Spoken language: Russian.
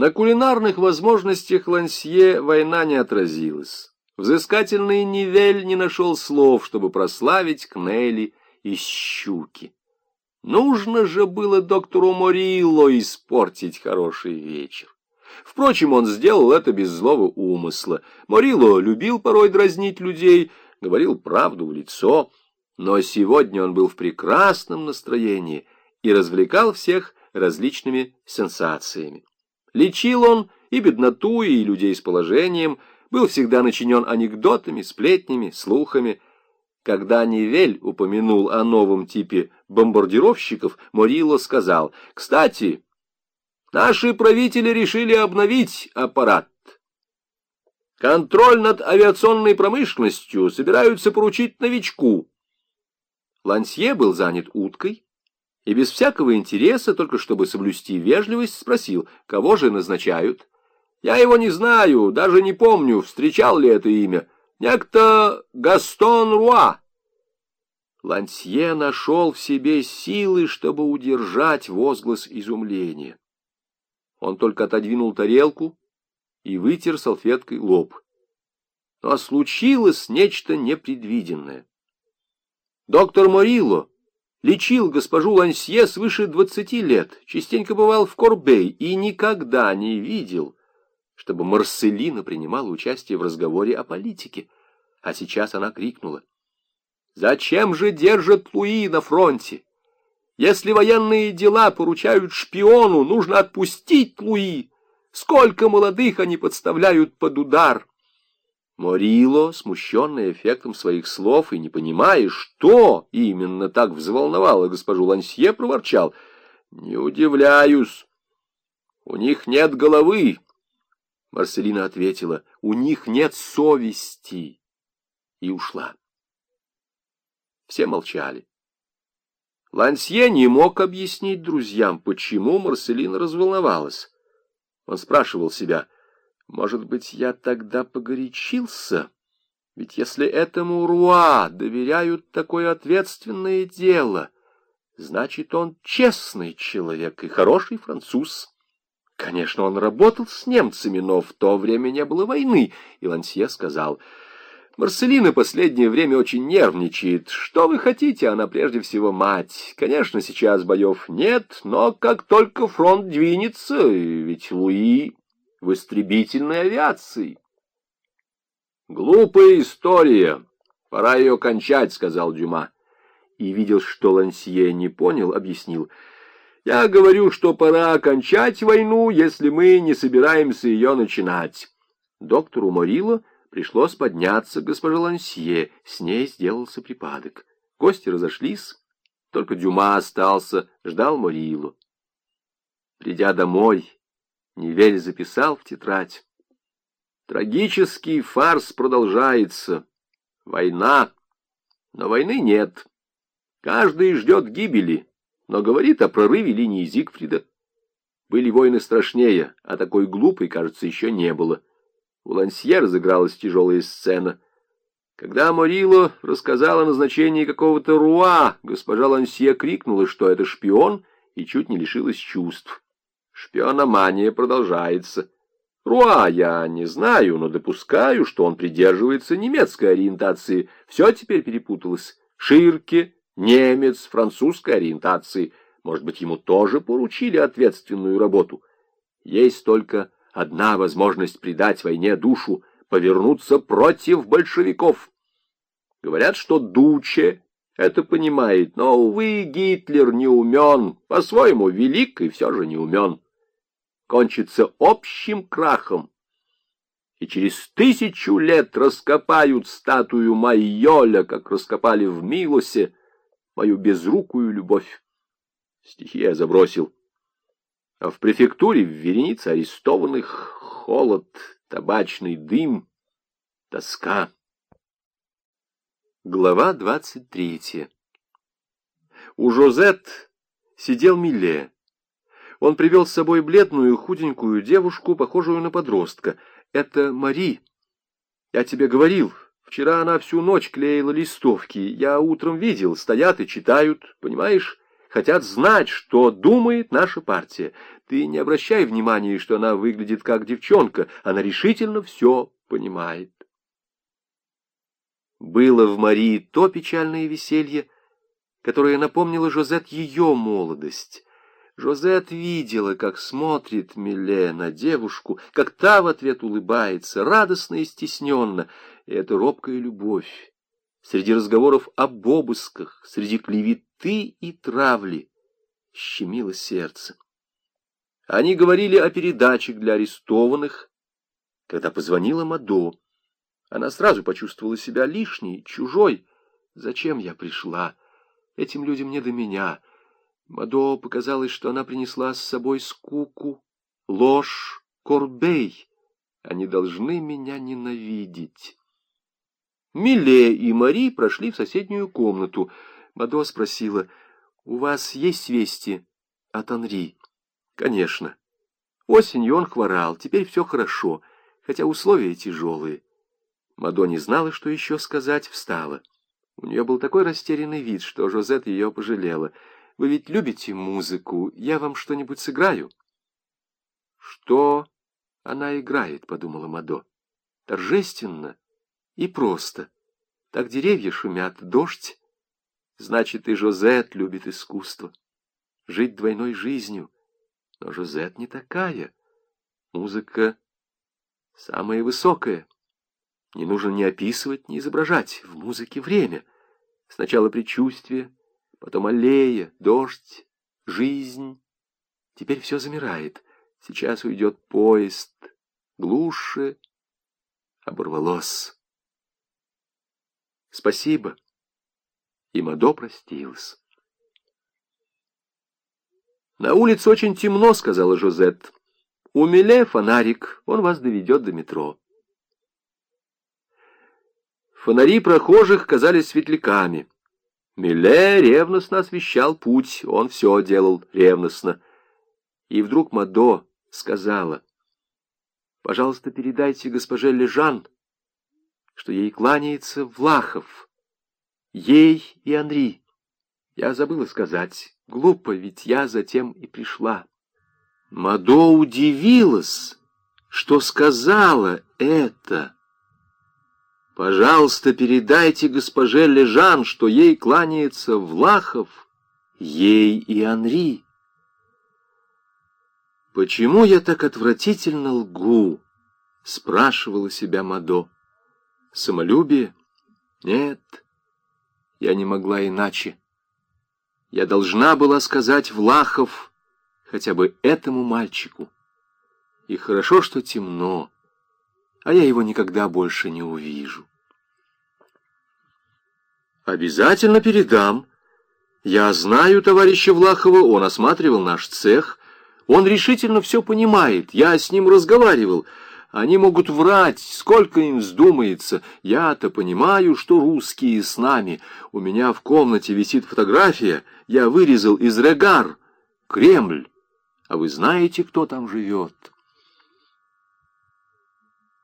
На кулинарных возможностях Лансье война не отразилась. Взыскательный Нивель не нашел слов, чтобы прославить Кнелли из щуки. Нужно же было доктору Морилло испортить хороший вечер. Впрочем, он сделал это без злого умысла. Морилло любил порой дразнить людей, говорил правду в лицо, но сегодня он был в прекрасном настроении и развлекал всех различными сенсациями. Лечил он и бедноту, и людей с положением, был всегда начинен анекдотами, сплетнями, слухами. Когда Нивель упомянул о новом типе бомбардировщиков, Морило сказал, «Кстати, наши правители решили обновить аппарат. Контроль над авиационной промышленностью собираются поручить новичку». Лансье был занят уткой, и без всякого интереса, только чтобы соблюсти вежливость, спросил, кого же назначают. Я его не знаю, даже не помню, встречал ли это имя. Некто Гастон Руа. Лансье нашел в себе силы, чтобы удержать возглас изумления. Он только отодвинул тарелку и вытер салфеткой лоб. Но случилось нечто непредвиденное. Доктор Морилло лечил госпожу Лансье свыше двадцати лет, частенько бывал в Корбей и никогда не видел, чтобы Марселина принимала участие в разговоре о политике. А сейчас она крикнула. «Зачем же держат Луи на фронте? Если военные дела поручают шпиону, нужно отпустить Луи. Сколько молодых они подставляют под удар!» Морило, смущенный эффектом своих слов и не понимая, что именно так взволновало госпожу Лансье, проворчал. «Не удивляюсь. У них нет головы». Марселина ответила, «У них нет совести». И ушла. Все молчали. Лансье не мог объяснить друзьям, почему Марселина разволновалась. Он спрашивал себя, — может быть, я тогда погорячился? Ведь если этому Руа доверяют такое ответственное дело, значит, он честный человек и хороший француз. Конечно, он работал с немцами, но в то время не было войны, и Лансье сказал... Марселина последнее время очень нервничает. Что вы хотите, она прежде всего мать. Конечно, сейчас боев нет, но как только фронт двинется, ведь Луи в истребительной авиации. «Глупая история. Пора ее кончать», — сказал Дюма. И видел, что Лансье не понял, объяснил. «Я говорю, что пора окончать войну, если мы не собираемся ее начинать». Доктору Морило пришлось подняться к госпоже Лансье. С ней сделался припадок. Гости разошлись. Только Дюма остался, ждал Морило. Придя домой, Невель записал в тетрадь. Трагический фарс продолжается. Война. Но войны нет. Каждый ждет гибели, но говорит о прорыве линии Зигфрида. Были войны страшнее, а такой глупой, кажется, еще не было. У Лансье разыгралась тяжелая сцена. Когда Морило рассказал о назначении какого-то Руа, госпожа Лансье крикнула, что это шпион, и чуть не лишилась чувств. Шпиономания продолжается. Руа я не знаю, но допускаю, что он придерживается немецкой ориентации. Все теперь перепуталось. Ширке, немец, французской ориентации. Может быть, ему тоже поручили ответственную работу. Есть только одна возможность придать войне душу — повернуться против большевиков. Говорят, что Дуче это понимает, но, увы, Гитлер не умен, по-своему велик и все же не умен кончится общим крахом. И через тысячу лет раскопают статую Майоля, как раскопали в Милосе мою безрукую любовь. Стихи я забросил. А в префектуре в веренице арестованных холод, табачный дым, тоска. Глава двадцать третья. У Жозет сидел Милле. Он привел с собой бледную, худенькую девушку, похожую на подростка. Это Мари. Я тебе говорил, вчера она всю ночь клеила листовки. Я утром видел, стоят и читают, понимаешь? хотят знать, что думает наша партия. Ты не обращай внимания, что она выглядит как девчонка, она решительно все понимает. Было в Марии то печальное веселье, которое напомнило Жозет ее молодость. Жозет видела, как смотрит Миле на девушку, как та в ответ улыбается, радостно и стесненно, и это робкая любовь. Среди разговоров об обысках, среди клеветы и травли щемило сердце. Они говорили о передачах для арестованных, когда позвонила Мадо. Она сразу почувствовала себя лишней, чужой. Зачем я пришла? Этим людям не до меня. Мадо показалось, что она принесла с собой скуку, ложь, корбей. Они должны меня ненавидеть. Миле и Мари прошли в соседнюю комнату. Мадо спросила, «У вас есть вести от Анри?» «Конечно. Осенью он хворал, теперь все хорошо, хотя условия тяжелые». Мадо не знала, что еще сказать, встала. У нее был такой растерянный вид, что Жозет ее пожалела. «Вы ведь любите музыку, я вам что-нибудь сыграю?» «Что она играет?» — подумала Мадо. «Торжественно и просто. Так деревья шумят, дождь. Значит, и Жозет любит искусство. Жить двойной жизнью. Но Жозет не такая. Музыка самая высокая. Не нужно ни описывать, ни изображать. В музыке время. Сначала предчувствие, потом аллея, дождь, жизнь. Теперь все замирает. Сейчас уйдет поезд. Глуше оборвалось. Спасибо. И Мадо простилась. «На улице очень темно», — сказала Жозет. «У Миле фонарик, он вас доведет до метро». Фонари прохожих казались светляками. Миле ревностно освещал путь, он все делал ревностно. И вдруг Мадо сказала, «Пожалуйста, передайте госпоже Лежан, что ей кланяется Влахов, ей и Анри. Я забыла сказать, глупо, ведь я затем и пришла. Мадо удивилась, что сказала это. Пожалуйста, передайте госпоже Лежан, что ей кланяется Влахов, ей и Анри. «Почему я так отвратительно лгу?» — спрашивала себя Мадо. Самолюбие? Нет, я не могла иначе. Я должна была сказать Влахов хотя бы этому мальчику. И хорошо, что темно, а я его никогда больше не увижу. Обязательно передам. Я знаю товарища Влахова, он осматривал наш цех. Он решительно все понимает, я с ним разговаривал. Они могут врать, сколько им вздумается. Я-то понимаю, что русские с нами. У меня в комнате висит фотография. Я вырезал из Регар Кремль. А вы знаете, кто там живет?»